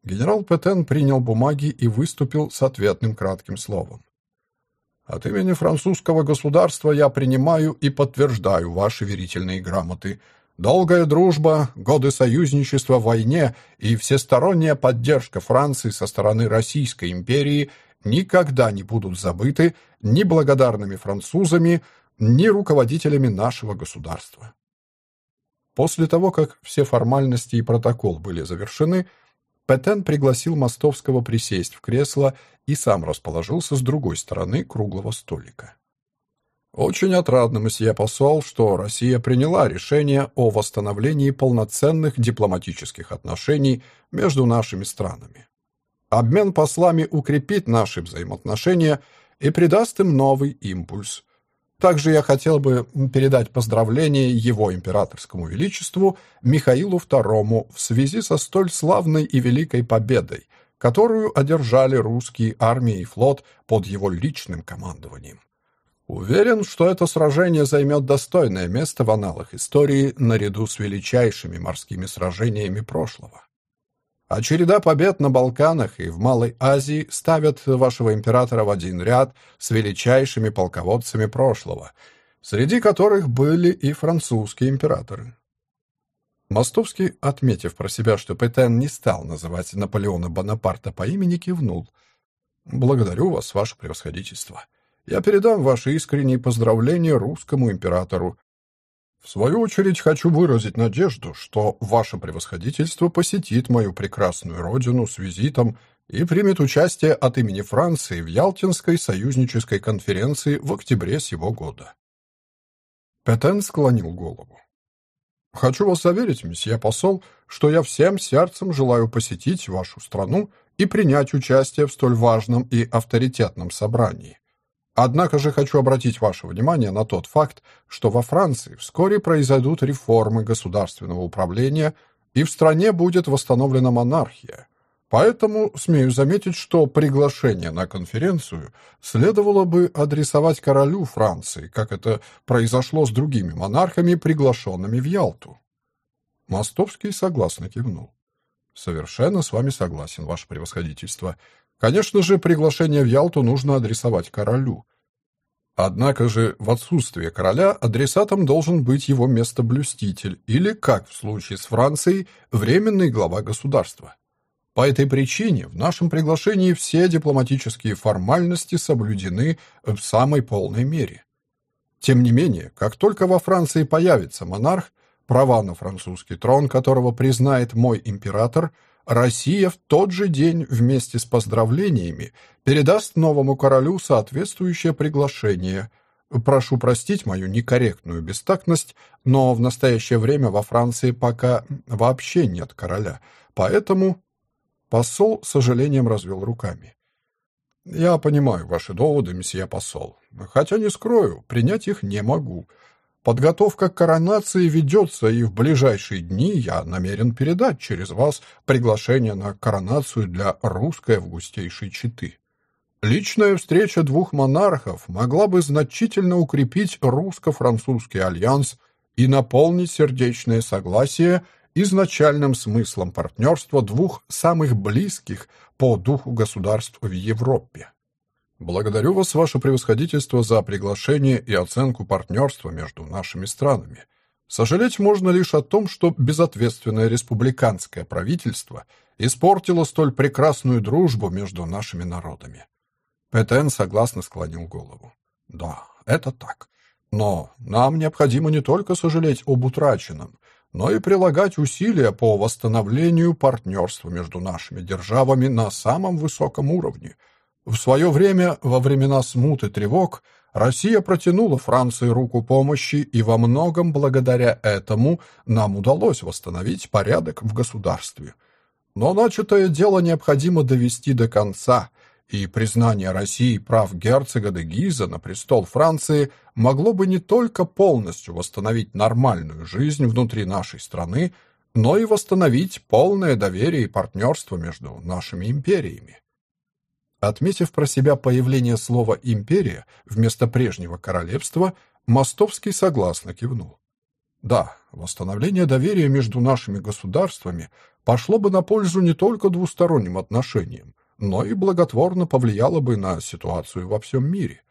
Генерал Петен принял бумаги и выступил с ответным кратким словом. От имени французского государства я принимаю и подтверждаю ваши верительные грамоты. Долгая дружба, годы союзничества в войне и всесторонняя поддержка Франции со стороны Российской империи никогда не будут забыты ни благодарными французами, ни руководителями нашего государства. После того, как все формальности и протокол были завершены, Петен пригласил Мостовского присесть в кресло и сам расположился с другой стороны круглого столика. Очень отрадно, месье посол, что Россия приняла решение о восстановлении полноценных дипломатических отношений между нашими странами. Обмен послами укрепит наши взаимоотношения и придаст им новый импульс. Также я хотел бы передать поздравления его императорскому величеству Михаилу II в связи со столь славной и великой победой, которую одержали русские армии и флот под его личным командованием. Уверен, что это сражение займет достойное место в аналах истории наряду с величайшими морскими сражениями прошлого. А череда побед на Балканах и в Малой Азии ставят вашего императора в один ряд с величайшими полководцами прошлого, среди которых были и французские императоры. Мостовский, отметив про себя, что Петен не стал называть Наполеона Бонапарта по имени, кивнул. «Благодарю вас, ваше превосходительство. Я передам ваши искренние поздравления русскому императору. В свою очередь хочу выразить надежду, что ваше превосходительство посетит мою прекрасную родину с визитом и примет участие от имени Франции в Ялтинской союзнической конференции в октябре сего года». Петен склонил голову. Хочу вас заверить, месье посол, что я всем сердцем желаю посетить вашу страну и принять участие в столь важном и авторитетном собрании. Однако же хочу обратить ваше внимание на тот факт, что во Франции вскоре произойдут реформы государственного управления, и в стране будет восстановлена монархия. Поэтому смею заметить, что приглашение на конференцию следовало бы адресовать королю Франции, как это произошло с другими монархами, приглашенными в Ялту. Мостовский согласно кивнул. Совершенно с вами согласен, ваше превосходительство. Конечно же, приглашение в Ялту нужно адресовать королю. Однако же в отсутствие короля адресатом должен быть его местоблюститель или, как в случае с Францией, временный глава государства. По этой причине в нашем приглашении все дипломатические формальности соблюдены в самой полной мере. Тем не менее, как только во Франции появится монарх, права на французский трон которого признает мой император, Россия в тот же день вместе с поздравлениями передаст новому королю соответствующее приглашение. Прошу простить мою некорректную бестактность, но в настоящее время во Франции пока вообще нет короля, поэтому Посол с сожалением развел руками. «Я понимаю ваши доводы, месье посол. Хотя, не скрою, принять их не могу. Подготовка к коронации ведется, и в ближайшие дни я намерен передать через вас приглашение на коронацию для русской августейшей четы. Личная встреча двух монархов могла бы значительно укрепить русско-французский альянс и наполнить сердечное согласие изначальным смыслом партнерства двух самых близких по духу государств в Европе. Благодарю вас, ваше превосходительство, за приглашение и оценку партнерства между нашими странами. Сожалеть можно лишь о том, что безответственное республиканское правительство испортило столь прекрасную дружбу между нашими народами. Петен согласно склонил голову. Да, это так. Но нам необходимо не только сожалеть об утраченном, но и прилагать усилия по восстановлению партнерства между нашими державами на самом высоком уровне. В свое время, во времена смут и тревог, Россия протянула Франции руку помощи, и во многом благодаря этому нам удалось восстановить порядок в государстве. Но начатое дело необходимо довести до конца, и признание России прав герцога де Гиза на престол Франции могло бы не только полностью восстановить нормальную жизнь внутри нашей страны, но и восстановить полное доверие и партнерство между нашими империями. Отметив про себя появление слова «империя» вместо прежнего королевства, Мостовский согласно кивнул. Да, восстановление доверия между нашими государствами пошло бы на пользу не только двусторонним отношениям, но и благотворно повлияло бы на ситуацию во всем мире.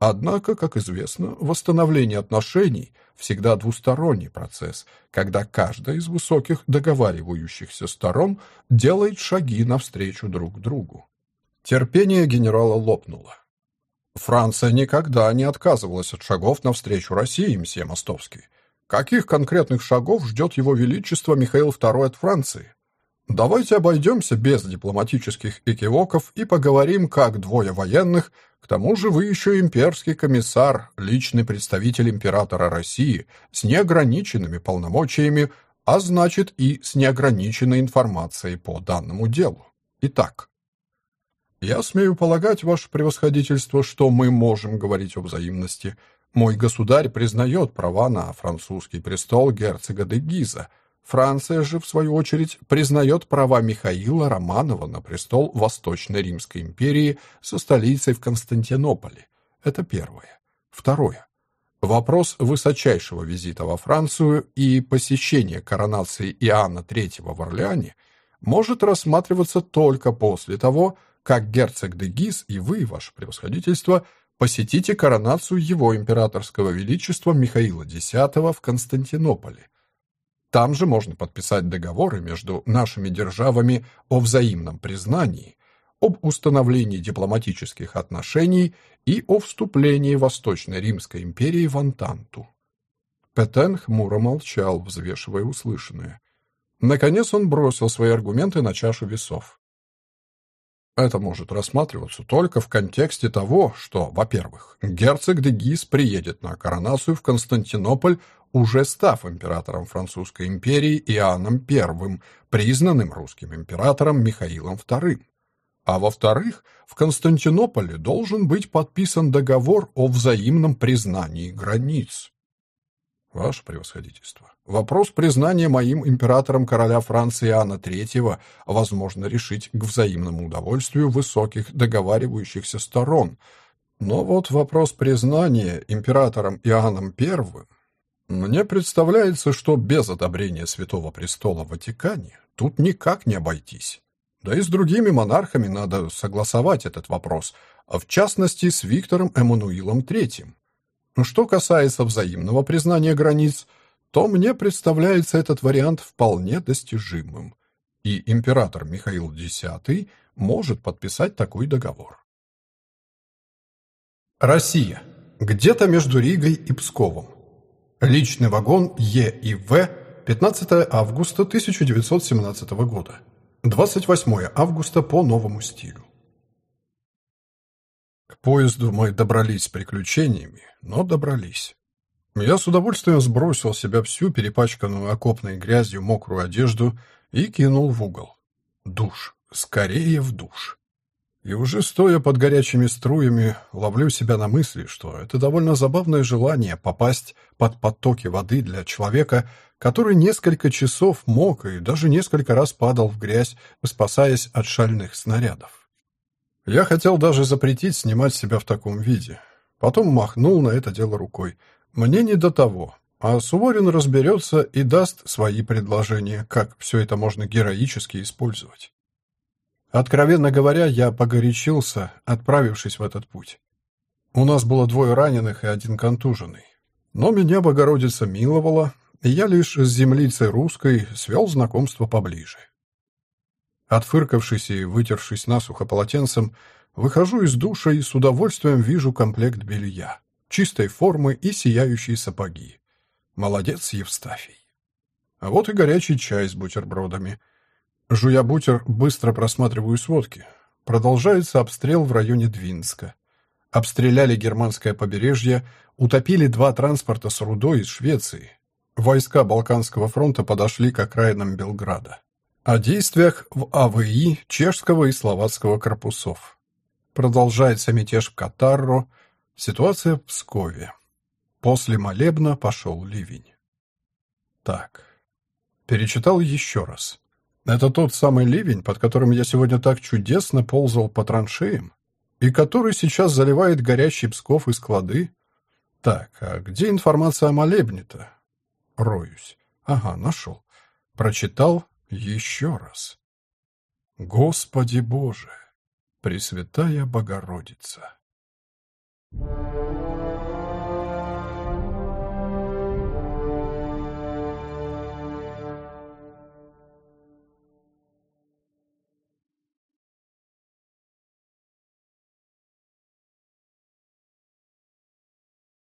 Однако, как известно, восстановление отношений всегда двусторонний процесс, когда каждая из высоких договаривающихся сторон делает шаги навстречу друг другу. Терпение генерала лопнуло. Франция никогда не отказывалась от шагов навстречу России, мсье Мостовский. Каких конкретных шагов ждет его величество Михаил II от Франции? Давайте обойдемся без дипломатических экивоков и поговорим как двое военных, к тому же вы еще имперский комиссар, личный представитель императора России с неограниченными полномочиями, а значит и с неограниченной информацией по данному делу. Итак, я смею полагать, ваше превосходительство, что мы можем говорить о взаимности. Мой государь признает права на французский престол герцога де Гиза. Франция же, в свою очередь, признает права Михаила Романова на престол Восточной Римской империи со столицей в Константинополе. Это первое. Второе. Вопрос высочайшего визита во Францию и посещения коронации Иоанна III в Орлеане может рассматриваться только после того, как герцог де Гиз и вы, ваше превосходительство, посетите коронацию его императорского величества Михаила X в Константинополе. Там же можно подписать договоры между нашими державами о взаимном признании, об установлении дипломатических отношений и о вступлении Восточной Римской империи в Антанту. Петен хмуро молчал, взвешивая услышанное. Наконец он бросил свои аргументы на чашу весов. Это может рассматриваться только в контексте того, что, во-первых, герцог де Гиз приедет на коронацию в Константинополь, уже став императором Французской империи Иоанном I, признанным русским императором Михаилом II. А во-вторых, в Константинополе должен быть подписан договор о взаимном признании границ. Ваше превосходительство, вопрос признания моим императором короля Франции Иоанна III возможно решить к взаимному удовольствию высоких договаривающихся сторон. Но вот вопрос признания императором Иоанном I мне представляется, что без одобрения Святого Престола в Ватикане тут никак не обойтись. Да и с другими монархами надо согласовать этот вопрос, а в частности с Виктором Эммануилом III. Что касается взаимного признания границ, то мне представляется этот вариант вполне достижимым, и император Михаил X может подписать такой договор. Россия. Где-то между Ригой и Псковом. Личный вагон Е и В. 15 августа 1917 года. 28 августа по новому стилю. К поезду мы добрались с приключениями, но добрались. Я с удовольствием сбросил с себя всю перепачканную окопной грязью мокрую одежду и кинул в угол. Душ. Скорее в душ. И уже стоя под горячими струями, ловлю себя на мысли, что это довольно забавное желание попасть под потоки воды для человека, который несколько часов мог и даже несколько раз падал в грязь, спасаясь от шальных снарядов. Я хотел даже запретить снимать себя в таком виде. Потом махнул на это дело рукой. Мне не до того. А Суворин разберется и даст свои предложения, как все это можно героически использовать. Откровенно говоря, я погорячился, отправившись в этот путь. У нас было двое раненых и один контуженный. Но меня Богородица миловала, и я лишь с землицей русской свел знакомство поближе. Отфыркавшись и вытершись насухо полотенцем, выхожу из душа и с удовольствием вижу комплект белья, чистой формы и сияющие сапоги. Молодец, Евстафий. А вот и горячий чай с бутербродами. Жуя бутер, быстро просматриваю сводки. Продолжается обстрел в районе Двинска. Обстреляли германское побережье, утопили два транспорта с рудой из Швеции. Войска Балканского фронта подошли к окраинам Белграда. О действиях в АВИ чешского и словацкого корпусов. Продолжается мятеж в Катарро, ситуация в Пскове. После молебна пошел ливень. Так, перечитал еще раз. Это тот самый ливень, под которым я сегодня так чудесно ползал по траншеям? и который сейчас заливает горящий Псков и склады. Так, а где информация о молебне-то? Роюсь. Ага, нашел. Прочитал еще раз. Господи Боже! Пресвятая Богородица! Thank you.